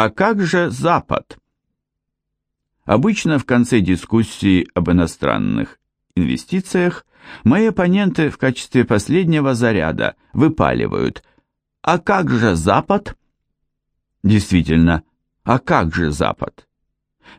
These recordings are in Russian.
А как же Запад? Обычно в конце дискуссии об иностранных инвестициях мои оппоненты в качестве последнего заряда выпаливают «А как же Запад?» Действительно, а как же Запад?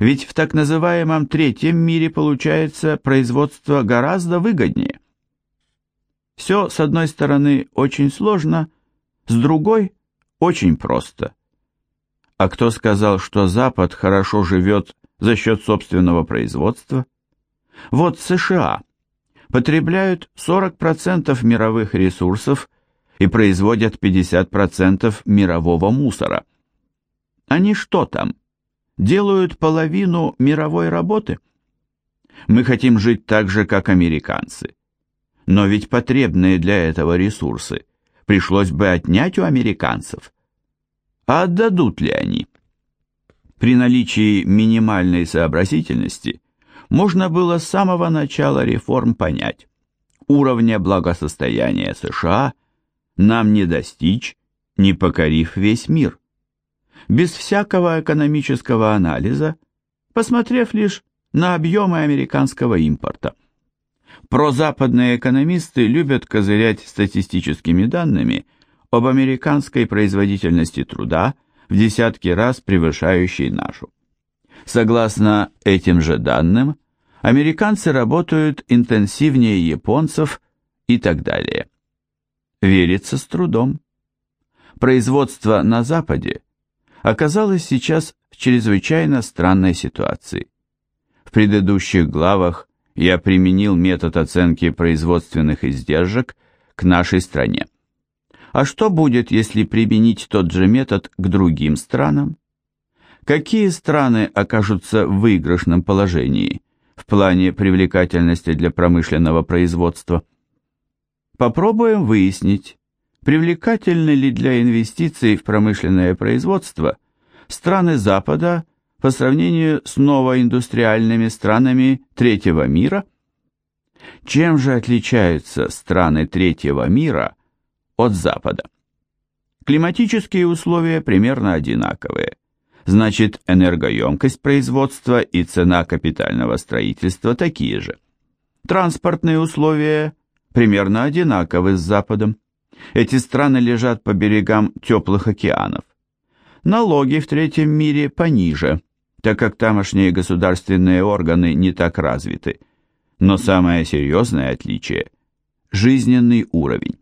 Ведь в так называемом третьем мире получается производство гораздо выгоднее. Все, с одной стороны, очень сложно, с другой – очень просто. А кто сказал, что Запад хорошо живет за счет собственного производства? Вот США потребляют 40% мировых ресурсов и производят 50% мирового мусора. Они что там, делают половину мировой работы? Мы хотим жить так же, как американцы. Но ведь потребные для этого ресурсы пришлось бы отнять у американцев. А отдадут ли они? При наличии минимальной сообразительности можно было с самого начала реформ понять, уровня благосостояния США нам не достичь, не покорив весь мир. Без всякого экономического анализа, посмотрев лишь на объемы американского импорта – Прозападные экономисты любят козырять статистическими данными об американской производительности труда в десятки раз превышающей нашу. Согласно этим же данным, американцы работают интенсивнее японцев и так далее. Верится с трудом. Производство на Западе оказалось сейчас в чрезвычайно странной ситуации. В предыдущих главах я применил метод оценки производственных издержек к нашей стране. А что будет, если применить тот же метод к другим странам? Какие страны окажутся в выигрышном положении в плане привлекательности для промышленного производства? Попробуем выяснить, привлекательны ли для инвестиций в промышленное производство страны Запада по сравнению с новоиндустриальными странами третьего мира? Чем же отличаются страны третьего мира от Запада? Климатические условия примерно одинаковые. Значит, энергоемкость производства и цена капитального строительства такие же. Транспортные условия примерно одинаковы с Западом. Эти страны лежат по берегам теплых океанов. Налоги в третьем мире пониже, так как тамошние государственные органы не так развиты. Но самое серьезное отличие – жизненный уровень.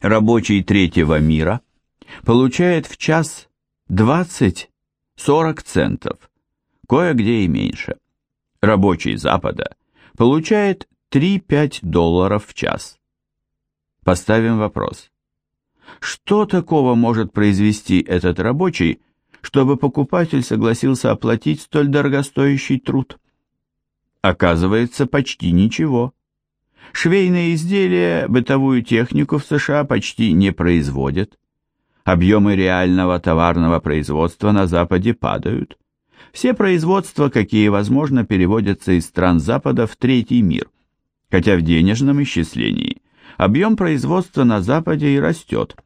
Рабочий третьего мира получает в час 20-40 центов, кое-где и меньше. Рабочий Запада получает 3-5 долларов в час. Поставим вопрос. Что такого может произвести этот рабочий, чтобы покупатель согласился оплатить столь дорогостоящий труд. Оказывается, почти ничего. Швейные изделия, бытовую технику в США почти не производят. Объемы реального товарного производства на Западе падают. Все производства, какие возможно, переводятся из стран Запада в третий мир, хотя в денежном исчислении объем производства на Западе и растет.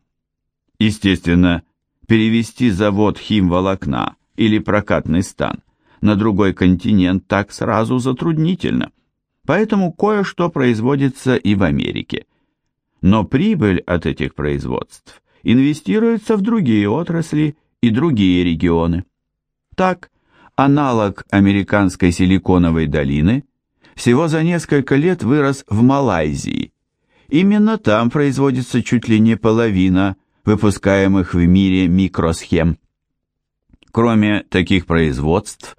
Естественно, перевести завод химволокна или прокатный стан на другой континент так сразу затруднительно, поэтому кое-что производится и в Америке. Но прибыль от этих производств инвестируется в другие отрасли и другие регионы. Так, аналог американской силиконовой долины всего за несколько лет вырос в Малайзии. Именно там производится чуть ли не половина выпускаемых в мире микросхем. Кроме таких производств,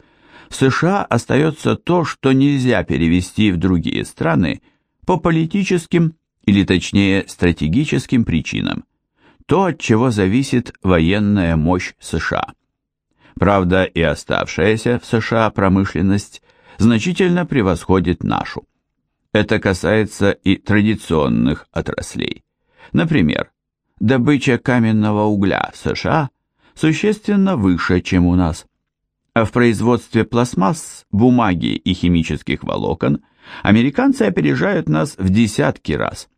США остается то, что нельзя перевести в другие страны по политическим или точнее стратегическим причинам, то, от чего зависит военная мощь США. Правда, и оставшаяся в США промышленность значительно превосходит нашу. Это касается и традиционных отраслей. Например, добыча каменного угля в США существенно выше, чем у нас. В производстве пластмасс, бумаги и химических волокон американцы опережают нас в десятки раз.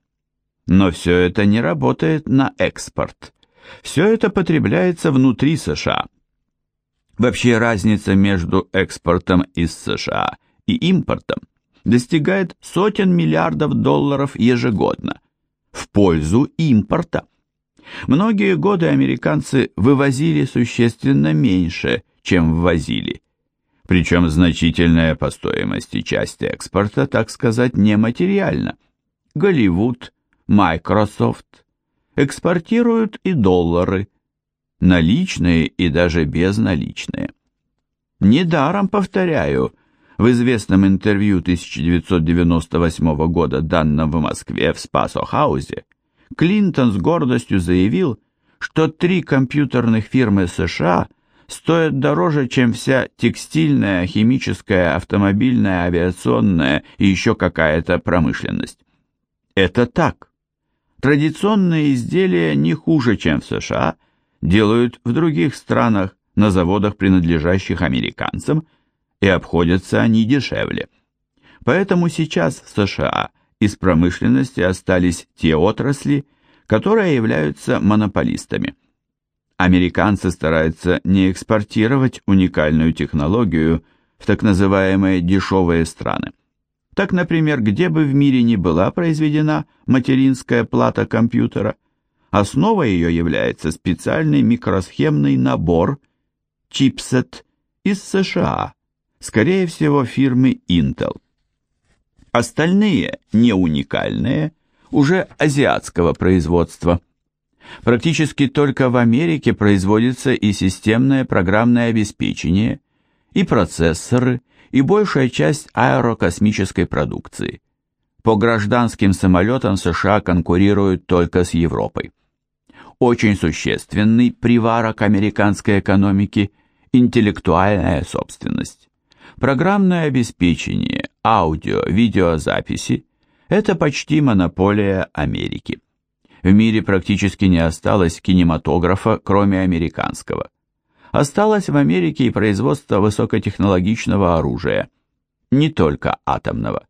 Но все это не работает на экспорт. Все это потребляется внутри США, Вообще разница между экспортом из США и импортом достигает сотен миллиардов долларов ежегодно в пользу импорта. Многие годы американцы вывозили существенно меньше, чем ввозили. Причем значительная по стоимости часть экспорта, так сказать, нематериальна. Голливуд, Microsoft экспортируют и доллары, наличные и даже безналичные. Недаром, повторяю, в известном интервью 1998 года, данном в Москве в Спасо-хаузе, Клинтон с гордостью заявил, что три компьютерных фирмы США стоят дороже, чем вся текстильная, химическая, автомобильная, авиационная и еще какая-то промышленность. Это так. Традиционные изделия не хуже, чем в США, делают в других странах на заводах, принадлежащих американцам, и обходятся они дешевле. Поэтому сейчас в США из промышленности остались те отрасли, которые являются монополистами. Американцы стараются не экспортировать уникальную технологию в так называемые дешевые страны. Так, например, где бы в мире ни была произведена материнская плата компьютера, основой ее является специальный микросхемный набор, чипсет, из США, скорее всего фирмы Intel. Остальные, не уникальные, уже азиатского производства. Практически только в Америке производится и системное программное обеспечение, и процессоры, и большая часть аэрокосмической продукции. По гражданским самолетам США конкурируют только с Европой. Очень существенный приварок американской экономики – интеллектуальная собственность. Программное обеспечение, аудио, видеозаписи – это почти монополия Америки. В мире практически не осталось кинематографа, кроме американского. Осталось в Америке и производство высокотехнологичного оружия, не только атомного.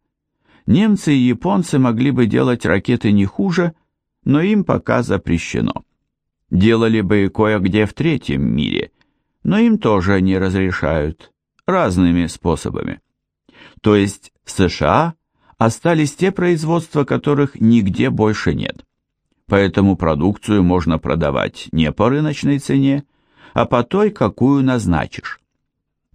Немцы и японцы могли бы делать ракеты не хуже, но им пока запрещено. Делали бы и кое-где в третьем мире, но им тоже не разрешают, разными способами. То есть в США остались те производства, которых нигде больше нет. Поэтому продукцию можно продавать не по рыночной цене, а по той, какую назначишь.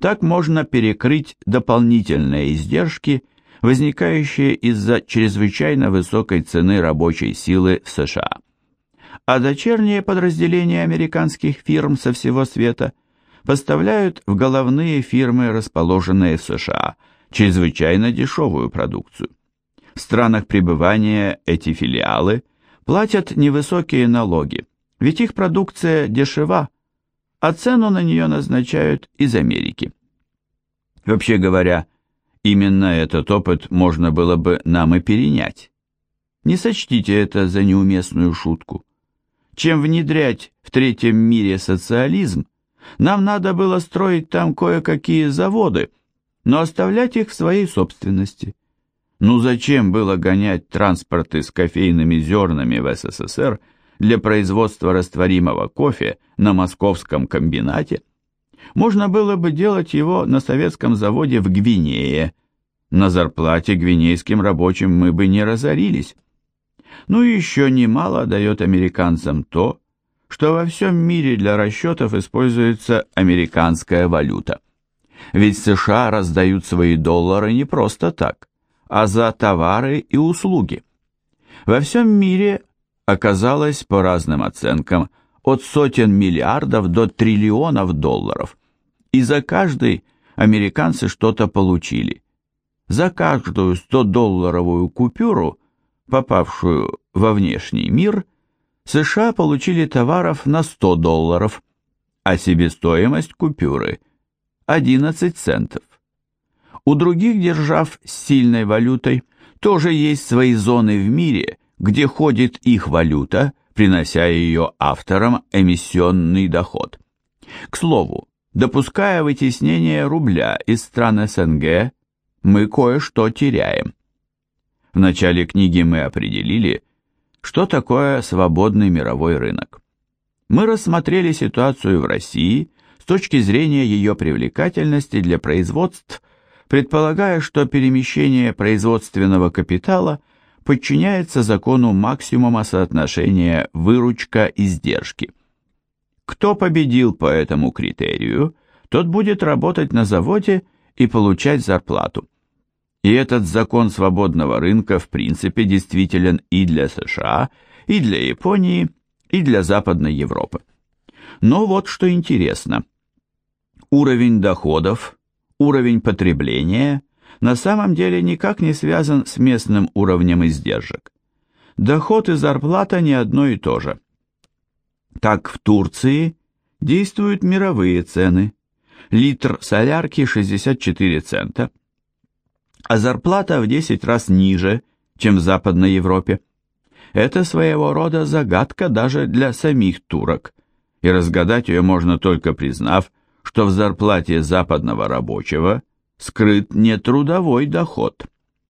Так можно перекрыть дополнительные издержки, возникающие из-за чрезвычайно высокой цены рабочей силы в США. А дочерние подразделения американских фирм со всего света поставляют в головные фирмы, расположенные в США, чрезвычайно дешевую продукцию. В странах пребывания эти филиалы платят невысокие налоги, ведь их продукция дешева, а цену на нее назначают из Америки. Вообще говоря, именно этот опыт можно было бы нам и перенять. Не сочтите это за неуместную шутку. Чем внедрять в третьем мире социализм, нам надо было строить там кое-какие заводы, но оставлять их в своей собственности. Ну зачем было гонять транспорты с кофейными зернами в СССР для производства растворимого кофе на московском комбинате, можно было бы делать его на советском заводе в Гвинее. На зарплате гвинейским рабочим мы бы не разорились. Ну и еще немало дает американцам то, что во всем мире для расчетов используется американская валюта. Ведь США раздают свои доллары не просто так, а за товары и услуги. Во всем мире оказалось, по разным оценкам, от сотен миллиардов до триллионов долларов. И за каждый американцы что-то получили. За каждую 100-долларовую купюру, попавшую во внешний мир, США получили товаров на 100 долларов, а себестоимость купюры – 11 центов. У других держав с сильной валютой тоже есть свои зоны в мире, где ходит их валюта, принося ее авторам эмиссионный доход. К слову, допуская вытеснение рубля из стран СНГ, мы кое-что теряем. В начале книги мы определили, что такое свободный мировой рынок. Мы рассмотрели ситуацию в России с точки зрения ее привлекательности для производств, предполагая, что перемещение производственного капитала подчиняется закону максимума соотношения выручка-издержки. Кто победил по этому критерию, тот будет работать на заводе и получать зарплату. И этот закон свободного рынка в принципе действителен и для США, и для Японии, и для Западной Европы. Но вот что интересно. Уровень доходов, уровень потребления на самом деле никак не связан с местным уровнем издержек. Доход и зарплата не одно и то же. Так в Турции действуют мировые цены. Литр солярки 64 цента, а зарплата в 10 раз ниже, чем в Западной Европе. Это своего рода загадка даже для самих турок, и разгадать ее можно только признав, что в зарплате западного рабочего скрыт не трудовой доход –